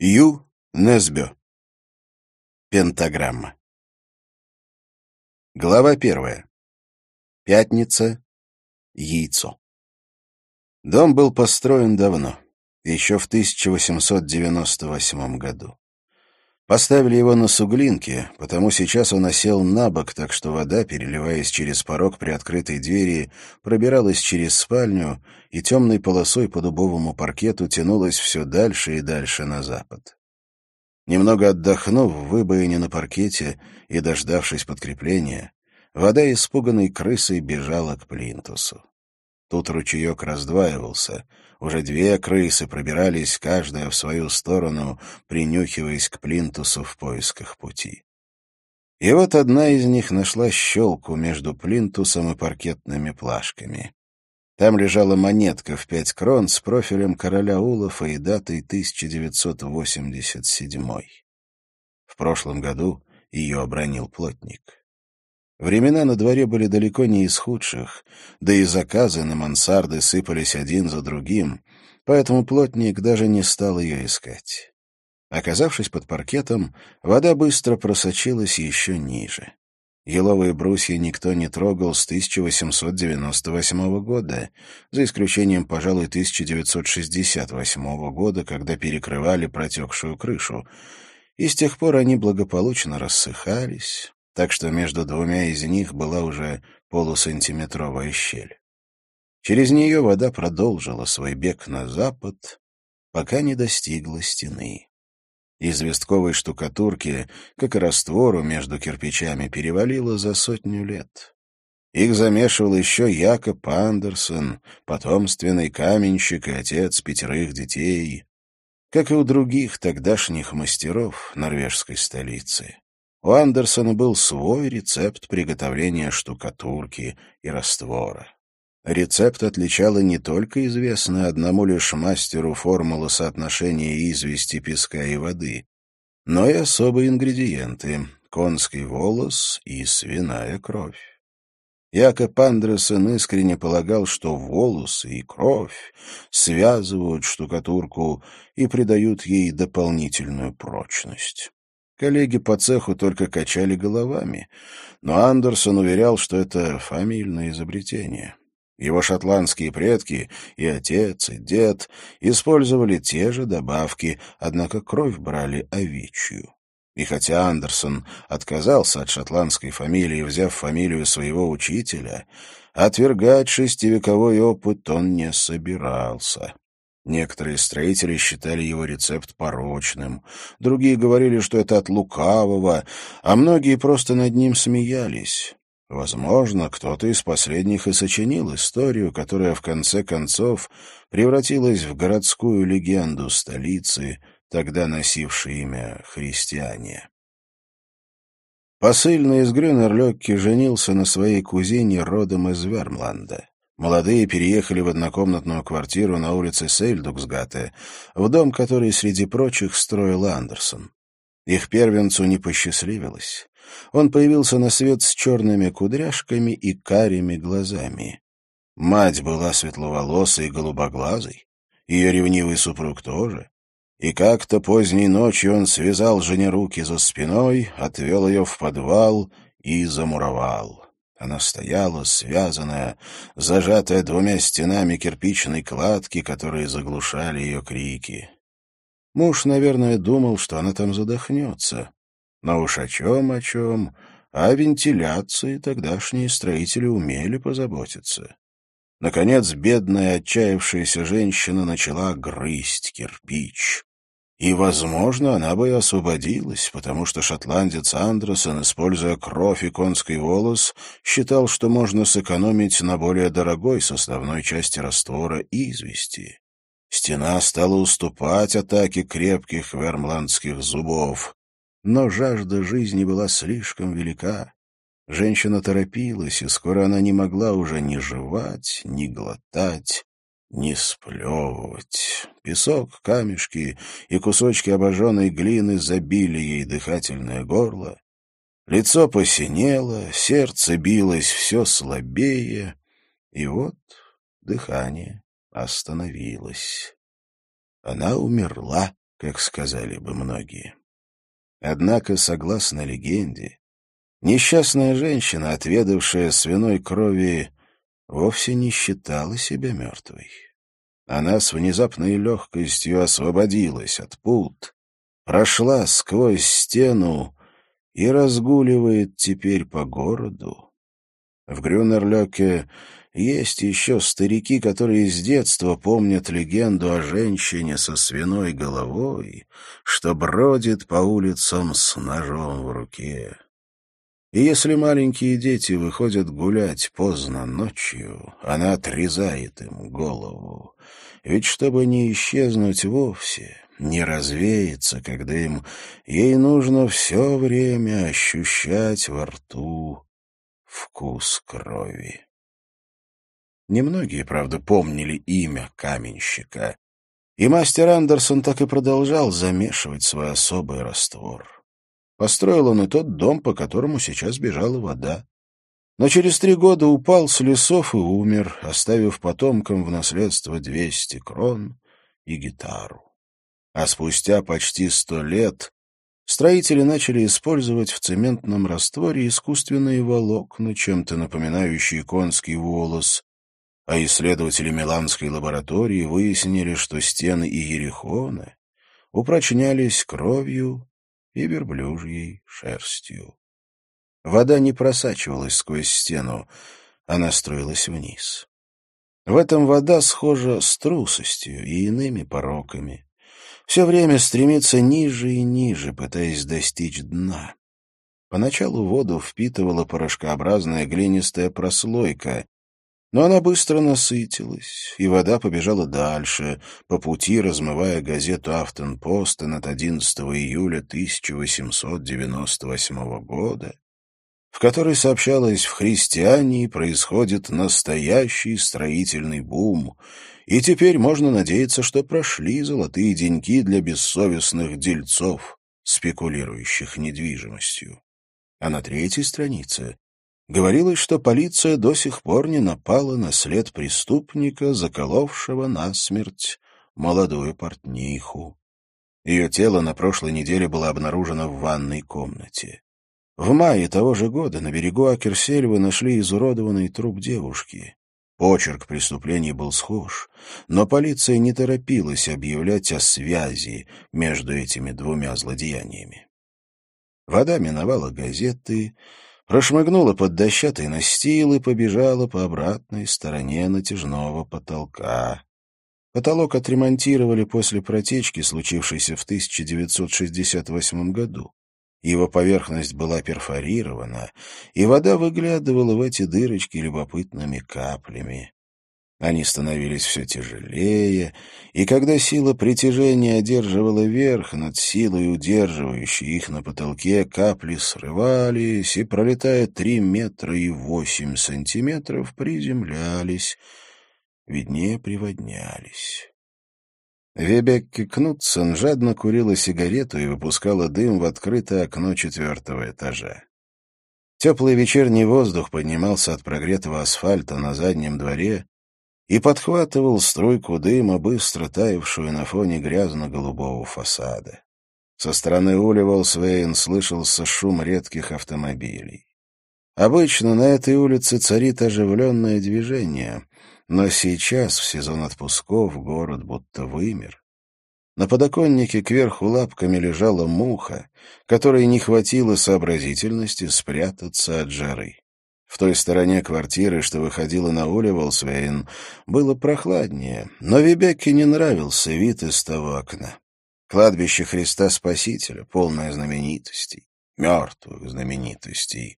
Ю. Несбё. Пентаграмма. Глава первая. Пятница. Яйцо. Дом был построен давно, еще в 1898 году. Поставили его на суглинке, потому сейчас он осел на бок, так что вода, переливаясь через порог при открытой двери, пробиралась через спальню и темной полосой по дубовому паркету тянулась все дальше и дальше на запад. Немного отдохнув в выбоине на паркете и дождавшись подкрепления, вода испуганной крысой бежала к плинтусу. Тут ручеек раздваивался. Уже две крысы пробирались, каждая в свою сторону, принюхиваясь к плинтусу в поисках пути. И вот одна из них нашла щелку между плинтусом и паркетными плашками. Там лежала монетка в пять крон с профилем короля Улафа и датой 1987. В прошлом году ее обронил плотник. Времена на дворе были далеко не из худших, да и заказы на мансарды сыпались один за другим, поэтому плотник даже не стал ее искать. Оказавшись под паркетом, вода быстро просочилась еще ниже. Еловые брусья никто не трогал с 1898 года, за исключением, пожалуй, 1968 года, когда перекрывали протекшую крышу, и с тех пор они благополучно рассыхались, так что между двумя из них была уже полусантиметровая щель. Через нее вода продолжила свой бег на запад, пока не достигла стены. Известковой штукатурки, как и раствору между кирпичами, перевалило за сотню лет. Их замешивал еще Якоб Андерсон, потомственный каменщик и отец пятерых детей, как и у других тогдашних мастеров норвежской столицы. У Андерсона был свой рецепт приготовления штукатурки и раствора. Рецепт отличала не только известная одному лишь мастеру формула соотношения извести, песка и воды, но и особые ингредиенты — конский волос и свиная кровь. Якоб Андерсон искренне полагал, что волосы и кровь связывают штукатурку и придают ей дополнительную прочность. Коллеги по цеху только качали головами, но Андерсон уверял, что это фамильное изобретение. Его шотландские предки, и отец, и дед, использовали те же добавки, однако кровь брали овечью. И хотя Андерсон отказался от шотландской фамилии, взяв фамилию своего учителя, отвергать шестивековой опыт он не собирался. Некоторые строители считали его рецепт порочным, другие говорили, что это от лукавого, а многие просто над ним смеялись. Возможно, кто-то из последних и сочинил историю, которая в конце концов превратилась в городскую легенду столицы, тогда носившей имя Христиане. Посыльный из Грюнерлёкки женился на своей кузине родом из Вермланда. Молодые переехали в однокомнатную квартиру на улице Сейльдуксгате, в дом, который, среди прочих, строил Андерсон. Их первенцу не посчастливилось. Он появился на свет с черными кудряшками и карими глазами. Мать была светловолосой и голубоглазой, ее ревнивый супруг тоже. И как-то поздней ночью он связал жене руки за спиной, отвел ее в подвал и замуровал. Она стояла, связанная, зажатая двумя стенами кирпичной кладки, которые заглушали ее крики. Муж, наверное, думал, что она там задохнется. Но уж о чем, о чем, о вентиляции тогдашние строители умели позаботиться. Наконец, бедная отчаявшаяся женщина начала грызть кирпич. И, возможно, она бы и освободилась, потому что шотландец Андерсон, используя кровь и конский волос, считал, что можно сэкономить на более дорогой составной части раствора извести. Стена стала уступать атаке крепких вермландских зубов. Но жажда жизни была слишком велика. Женщина торопилась, и скоро она не могла уже ни жевать, ни глотать, не сплевывать. Песок, камешки и кусочки обожженной глины забили ей дыхательное горло. Лицо посинело, сердце билось все слабее, и вот дыхание остановилось. Она умерла как сказали бы многие. Однако, согласно легенде, несчастная женщина, отведавшая свиной крови, вовсе не считала себя мертвой. Она с внезапной легкостью освободилась от пут, прошла сквозь стену и разгуливает теперь по городу. В Грюнерлёке есть еще старики, которые с детства помнят легенду о женщине со свиной головой, что бродит по улицам с ножом в руке. И если маленькие дети выходят гулять поздно ночью, она отрезает им голову. Ведь чтобы не исчезнуть вовсе, не развеяться, когда им ей нужно все время ощущать во рту вкус крови. Немногие, правда, помнили имя каменщика, и мастер Андерсон так и продолжал замешивать свой особый раствор. Построил он и тот дом, по которому сейчас бежала вода. Но через три года упал с лесов и умер, оставив потомкам в наследство двести крон и гитару. А спустя почти сто лет строители начали использовать в цементном растворе искусственные волокна, чем-то напоминающие конский волос, а исследователи Миланской лаборатории выяснили, что стены Иерихона упрочнялись кровью и верблюжьей шерстью. Вода не просачивалась сквозь стену, она строилась вниз. В этом вода схожа с трусостью и иными пороками. Все время стремится ниже и ниже, пытаясь достичь дна. Поначалу воду впитывала порошкообразная глинистая прослойка, но она быстро насытилась, и вода побежала дальше, по пути размывая газету «Афтон-Постен» от 11 июля 1898 года, в которой сообщалось, в христиании происходит настоящий строительный бум, и теперь можно надеяться, что прошли золотые деньги для бессовестных дельцов, спекулирующих недвижимостью. А на третьей странице Говорилось, что полиция до сих пор не напала на след преступника, заколовшего насмерть молодую портниху. Ее тело на прошлой неделе было обнаружено в ванной комнате. В мае того же года на берегу Акерсельвы нашли изуродованный труп девушки. Почерк преступления был схож, но полиция не торопилась объявлять о связи между этими двумя злодеяниями. Вода миновала газеты, прошмыгнула под дощатый настил и побежала по обратной стороне натяжного потолка. Потолок отремонтировали после протечки, случившейся в 1968 году. Его поверхность была перфорирована, и вода выглядывала в эти дырочки любопытными каплями. Они становились все тяжелее, и когда сила притяжения одерживала верх над силой, удерживающей их на потолке, капли срывались и, пролетая три метра и восемь сантиметров, приземлялись, виднее приводнялись. Вебекки Кнутсон жадно курила сигарету и выпускала дым в открытое окно четвертого этажа. Теплый вечерний воздух поднимался от прогретого асфальта на заднем дворе, и подхватывал струйку дыма, быстро таявшую на фоне грязно-голубого фасада. Со стороны Уливолсвейн слышался шум редких автомобилей. Обычно на этой улице царит оживленное движение, но сейчас, в сезон отпусков, город будто вымер. На подоконнике кверху лапками лежала муха, которой не хватило сообразительности спрятаться от жары. В той стороне квартиры, что выходила на Уливолсвейн, было прохладнее, но Вибекке не нравился вид из того окна. Кладбище Христа Спасителя, полное знаменитостей, мертвых знаменитостей.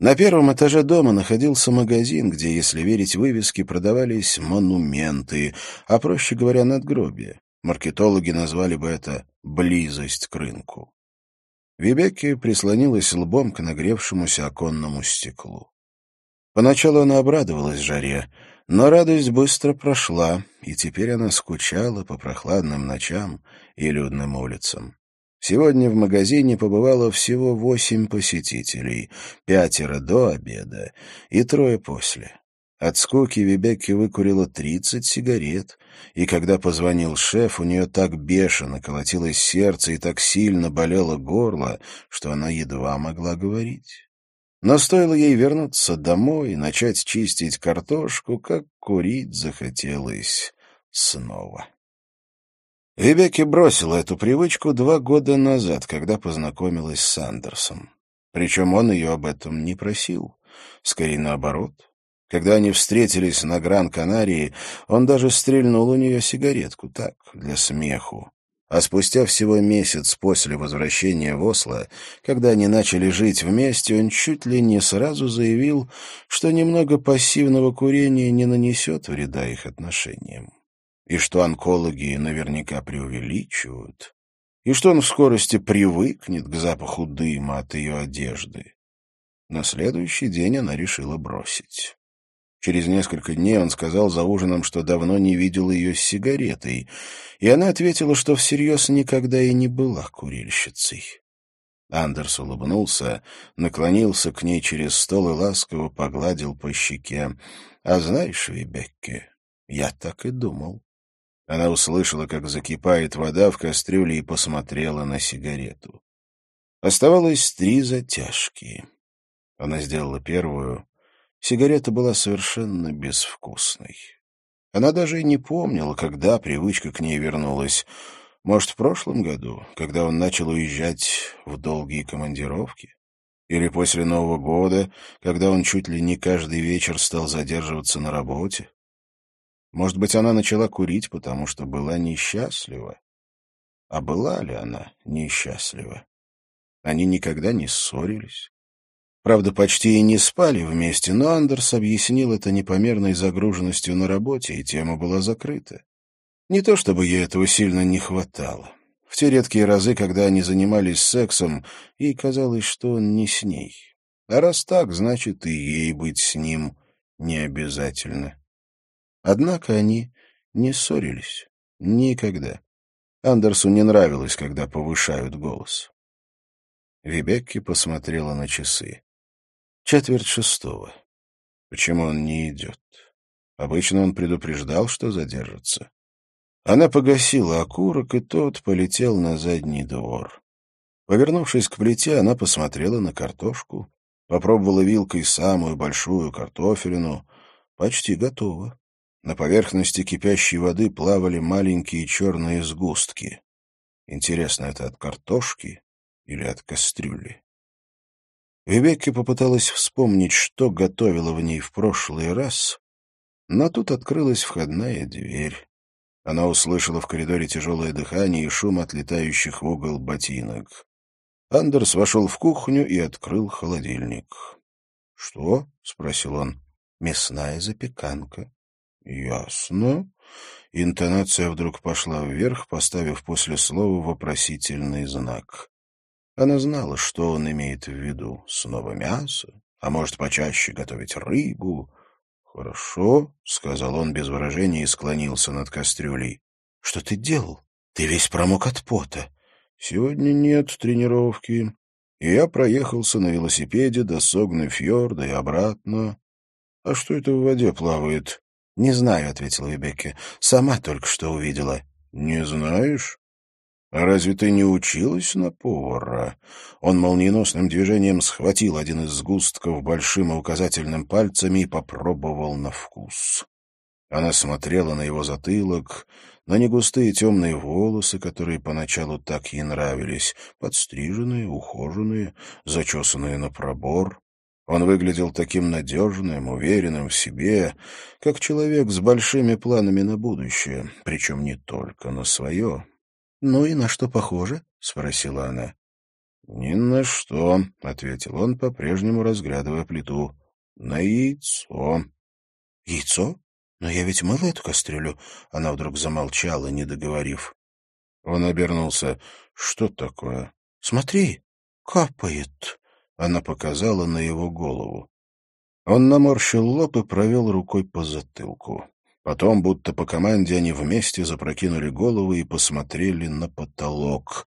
На первом этаже дома находился магазин, где, если верить вывеске, продавались монументы, а, проще говоря, надгробия. Маркетологи назвали бы это «близость к рынку». Вибекки прислонилась лбом к нагревшемуся оконному стеклу. Поначалу она обрадовалась жаре, но радость быстро прошла, и теперь она скучала по прохладным ночам и людным улицам. Сегодня в магазине побывало всего восемь посетителей, пятеро до обеда и трое после. От скуки Вибекки выкурила тридцать сигарет и когда позвонил шеф, у нее так бешено колотилось сердце и так сильно болело горло, что она едва могла говорить. Но стоило ей вернуться домой и начать чистить картошку, как курить захотелось снова. Ребекки бросила эту привычку два года назад, когда познакомилась с Андерсом. Причем он ее об этом не просил. Скорее наоборот. Когда они встретились на Гран-Канарии, он даже стрельнул у нее сигаретку, так, для смеху. А спустя всего месяц после возвращения в Осло, когда они начали жить вместе, он чуть ли не сразу заявил, что немного пассивного курения не нанесет вреда их отношениям, и что онкологи наверняка преувеличивают, и что он в скорости привыкнет к запаху дыма от ее одежды. На следующий день она решила бросить. Через несколько дней он сказал за ужином, что давно не видел ее с сигаретой, и она ответила, что всерьез никогда и не была курильщицей. Андерс улыбнулся, наклонился к ней через стол и ласково погладил по щеке. «А знаешь, Вибекке, я так и думал». Она услышала, как закипает вода в кастрюле и посмотрела на сигарету. Оставалось три затяжки. Она сделала первую, Сигарета была совершенно безвкусной. Она даже и не помнила, когда привычка к ней вернулась. Может, в прошлом году, когда он начал уезжать в долгие командировки? Или после Нового года, когда он чуть ли не каждый вечер стал задерживаться на работе? Может быть, она начала курить, потому что была несчастлива? А была ли она несчастлива? Они никогда не ссорились. Правда, почти и не спали вместе, но Андерс объяснил это непомерной загруженностью на работе, и тема была закрыта. Не то чтобы ей этого сильно не хватало. В те редкие разы, когда они занимались сексом, ей казалось, что он не с ней. А раз так, значит, и ей быть с ним не обязательно. Однако они не ссорились. Никогда. Андерсу не нравилось, когда повышают голос. Вибекки посмотрела на часы. Четверть шестого. Почему он не идет? Обычно он предупреждал, что задержится. Она погасила окурок, и тот полетел на задний двор. Повернувшись к плите, она посмотрела на картошку, попробовала вилкой самую большую картофелину. Почти готово. На поверхности кипящей воды плавали маленькие черные сгустки. Интересно, это от картошки или от кастрюли? Ребекка попыталась вспомнить, что готовила в ней в прошлый раз, но тут открылась входная дверь. Она услышала в коридоре тяжелое дыхание и шум отлетающих в угол ботинок. Андерс вошел в кухню и открыл холодильник. — Что? — спросил он. — Мясная запеканка. — Ясно. Интонация вдруг пошла вверх, поставив после слова вопросительный знак. Она знала, что он имеет в виду. Снова мясо, а может, почаще готовить рыбу. «Хорошо», — сказал он без выражения и склонился над кастрюлей. «Что ты делал? Ты весь промок от пота». «Сегодня нет тренировки. И я проехался на велосипеде до Согны-фьорда и обратно. А что это в воде плавает?» «Не знаю», — ответила Вебекке. «Сама только что увидела». «Не знаешь?» «А разве ты не училась на повара?» Он молниеносным движением схватил один из сгустков большим и указательным пальцами и попробовал на вкус. Она смотрела на его затылок, на негустые темные волосы, которые поначалу так ей нравились, подстриженные, ухоженные, зачесанные на пробор. Он выглядел таким надежным, уверенным в себе, как человек с большими планами на будущее, причем не только на свое. «Ну и на что похоже?» — спросила она. «Ни на что», — ответил он, по-прежнему разглядывая плиту. «На яйцо». «Яйцо? Но я ведь мыла эту кастрюлю». Она вдруг замолчала, не договорив. Он обернулся. «Что такое?» «Смотри, капает». Она показала на его голову. Он наморщил лоб и провел рукой по затылку. Потом, будто по команде, они вместе запрокинули головы и посмотрели на потолок.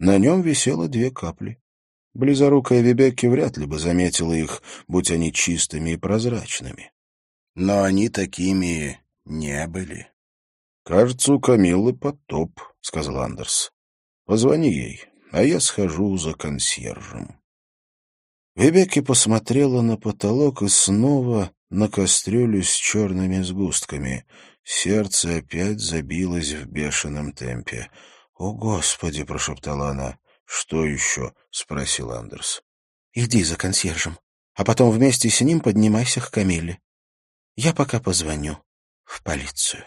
На нем висело две капли. Близорукая Вебекки вряд ли бы заметила их, будь они чистыми и прозрачными. Но они такими не были. «Кажется, у Камиллы потоп», — сказал Андерс. «Позвони ей, а я схожу за консьержем». Вебекки посмотрела на потолок и снова на кастрюлю с черными сгустками. Сердце опять забилось в бешеном темпе. «О, Господи!» — прошептала она. «Что еще?» — спросил Андерс. «Иди за консьержем, а потом вместе с ним поднимайся к Камиле. Я пока позвоню в полицию».